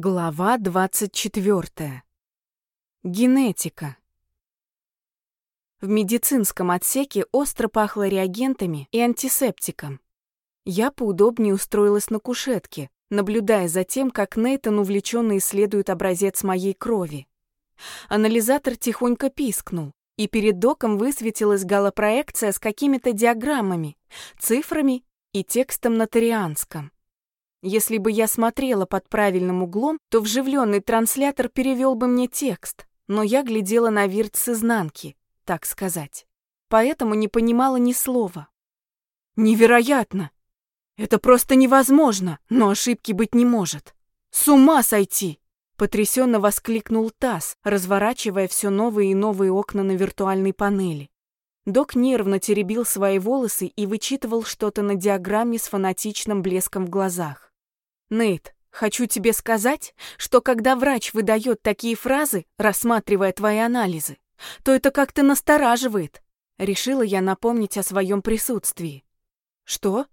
Глава 24. Генетика. В медицинском отсеке остро пахло реагентами и антисептиком. Я поудобнее устроилась на кушетке, наблюдая за тем, как Нейтан увлеченно исследует образец моей крови. Анализатор тихонько пискнул, и перед доком высветилась галопроекция с какими-то диаграммами, цифрами и текстом на тарианском. Если бы я смотрела под правильным углом, то вживленный транслятор перевел бы мне текст, но я глядела на вирт с изнанки, так сказать. Поэтому не понимала ни слова. Невероятно! Это просто невозможно, но ошибки быть не может. С ума сойти! Потрясенно воскликнул Тасс, разворачивая все новые и новые окна на виртуальной панели. Док нервно теребил свои волосы и вычитывал что-то на диаграмме с фанатичным блеском в глазах. Нейт, хочу тебе сказать, что когда врач выдает такие фразы, рассматривая твои анализы, то это как-то настораживает. Решила я напомнить о своем присутствии. Что?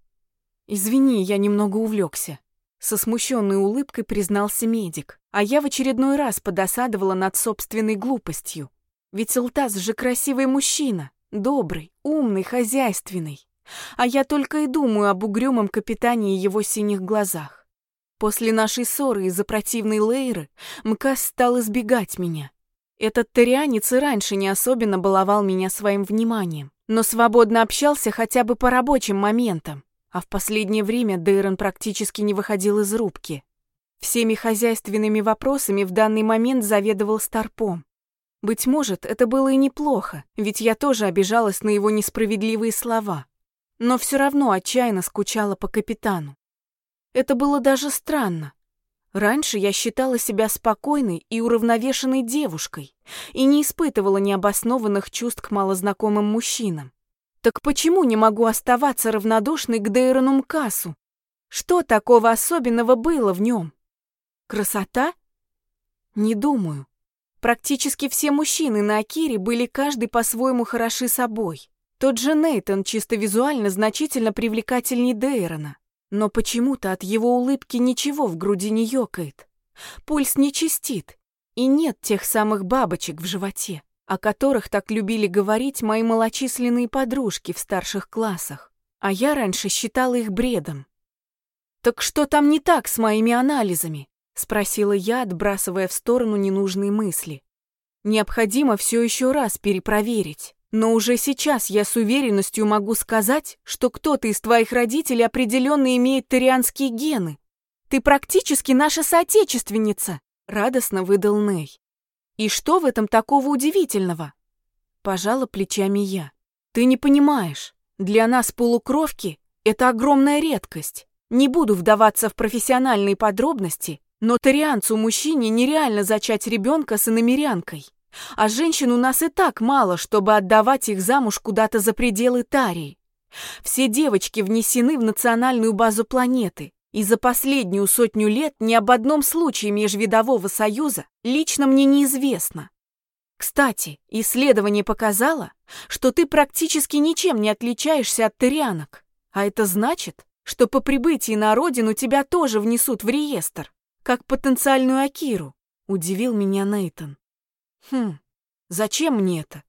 Извини, я немного увлекся. Со смущенной улыбкой признался медик, а я в очередной раз подосадовала над собственной глупостью. Ведь Илтас же красивый мужчина, добрый, умный, хозяйственный. А я только и думаю об угрюмом капитане и его синих глазах. После нашей ссоры из-за противной Лейры Мкас стал избегать меня. Этот тарианец и раньше не особенно баловал меня своим вниманием, но свободно общался хотя бы по рабочим моментам, а в последнее время Дейрон практически не выходил из рубки. Всеми хозяйственными вопросами в данный момент заведовал Старпом. Быть может, это было и неплохо, ведь я тоже обижалась на его несправедливые слова. Но все равно отчаянно скучала по капитану. Это было даже странно. Раньше я считала себя спокойной и уравновешенной девушкой и не испытывала необоснованных чувств к малознакомым мужчинам. Так почему не могу оставаться равнодушной к Дейрону Мкасу? Что такого особенного было в нем? Красота? Не думаю. Практически все мужчины на Акире были каждый по-своему хороши собой. Тот же Нейтон чисто визуально значительно привлекательней Дейрона. Но почему-то от его улыбки ничего в груди не ёкает. Пульс не чистит, и нет тех самых бабочек в животе, о которых так любили говорить мои малочисленные подружки в старших классах, а я раньше считала их бредом. «Так что там не так с моими анализами?» — спросила я, отбрасывая в сторону ненужные мысли. «Необходимо все еще раз перепроверить». Но уже сейчас я с уверенностью могу сказать, что кто-то из твоих родителей определенно имеет тарианские гены. Ты практически наша соотечественница, радостно выдал Ней. И что в этом такого удивительного? Пожала плечами я. Ты не понимаешь, для нас полукровки это огромная редкость. Не буду вдаваться в профессиональные подробности, но тарианцу мужчине нереально зачать ребенка с иномерянкой. А женщин у нас и так мало, чтобы отдавать их замуж куда-то за пределы Тарии. Все девочки внесены в национальную базу планеты, и за последнюю сотню лет ни об одном случае межвидового союза лично мне неизвестно. Кстати, исследование показало, что ты практически ничем не отличаешься от тарианок, а это значит, что по прибытии на родину тебя тоже внесут в реестр, как потенциальную Акиру, удивил меня Нейтон. Хм, зачем мне это?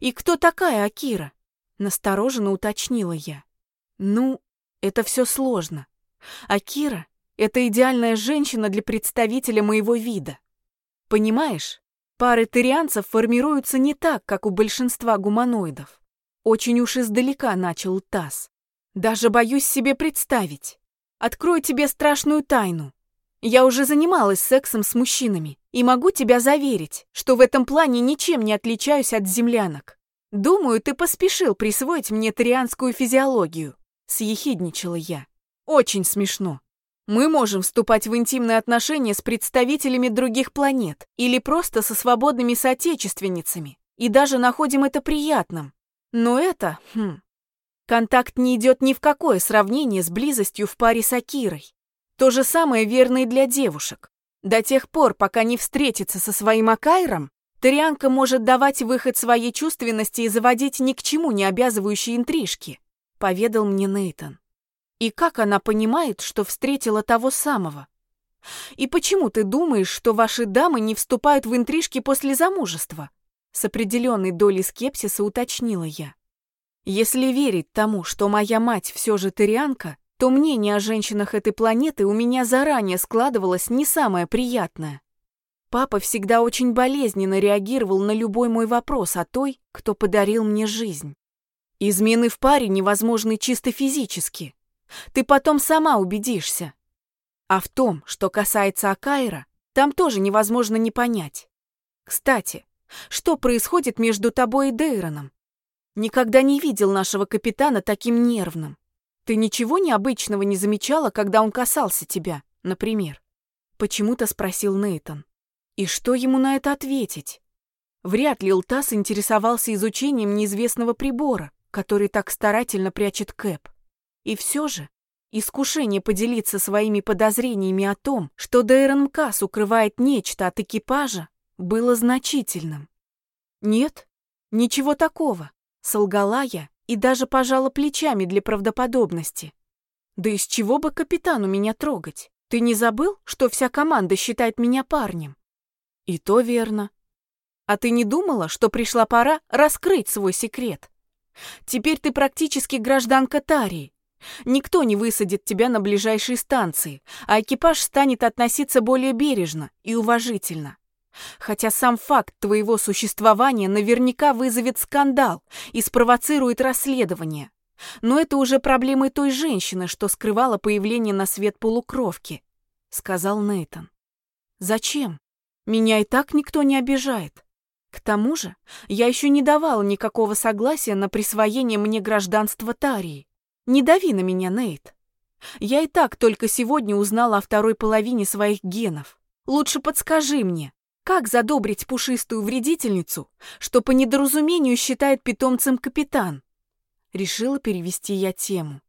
И кто такая Акира? Настороженно уточнила я. Ну, это все сложно. Акира — это идеальная женщина для представителя моего вида. Понимаешь, пары тарианцев формируются не так, как у большинства гуманоидов. Очень уж издалека начал Тасс. Даже боюсь себе представить. Открою тебе страшную тайну. Я уже занималась сексом с мужчинами и могу тебя заверить, что в этом плане ничем не отличаюсь от землянок. Думаю, ты поспешил присвоить мне тарианскую физиологию. Съехидничала я. Очень смешно. Мы можем вступать в интимные отношения с представителями других планет или просто со свободными соотечественницами, и даже находим это приятным. Но это, хм, контакт не идет ни в какое сравнение с близостью в паре с Акирой. То же самое верно и для девушек. До тех пор, пока не встретится со своим Акайром, Тарианка может давать выход своей чувственности и заводить ни к чему не обязывающие интрижки, поведал мне Нейтон. И как она понимает, что встретила того самого? И почему ты думаешь, что ваши дамы не вступают в интрижки после замужества? С определенной долей скепсиса уточнила я. Если верить тому, что моя мать все же тарианка, то мнение о женщинах этой планеты у меня заранее складывалось не самое приятное. Папа всегда очень болезненно реагировал на любой мой вопрос о той, кто подарил мне жизнь. Измены в паре невозможны чисто физически. Ты потом сама убедишься. А в том, что касается Акайра, там тоже невозможно не понять. Кстати, что происходит между тобой и Дейроном? Никогда не видел нашего капитана таким нервным. Ты ничего необычного не замечала, когда он касался тебя, например? Почему-то спросил Нейтон. И что ему на это ответить? Вряд ли Лтас интересовался изучением неизвестного прибора, который так старательно прячет Кэп. И все же Искушение поделиться своими подозрениями о том, что Дейрон Мкас укрывает нечто от экипажа, было значительным. «Нет, ничего такого», — солгала я и даже пожала плечами для правдоподобности. «Да из чего бы капитану меня трогать? Ты не забыл, что вся команда считает меня парнем?» «И то верно. А ты не думала, что пришла пора раскрыть свой секрет? Теперь ты практически гражданка Тарии, Никто не высадит тебя на ближайшей станции, а экипаж станет относиться более бережно и уважительно. Хотя сам факт твоего существования наверняка вызовет скандал и спровоцирует расследование. Но это уже проблемы той женщины, что скрывала появление на свет полукровки, сказал Нейтон. Зачем? Меня и так никто не обижает. К тому же, я еще не давала никакого согласия на присвоение мне гражданства Тарии. Не дави на меня, Нейт. Я и так только сегодня узнала о второй половине своих генов. Лучше подскажи мне, как задобрить пушистую вредительницу, что по недоразумению считает питомцем капитан? Решила перевести я тему.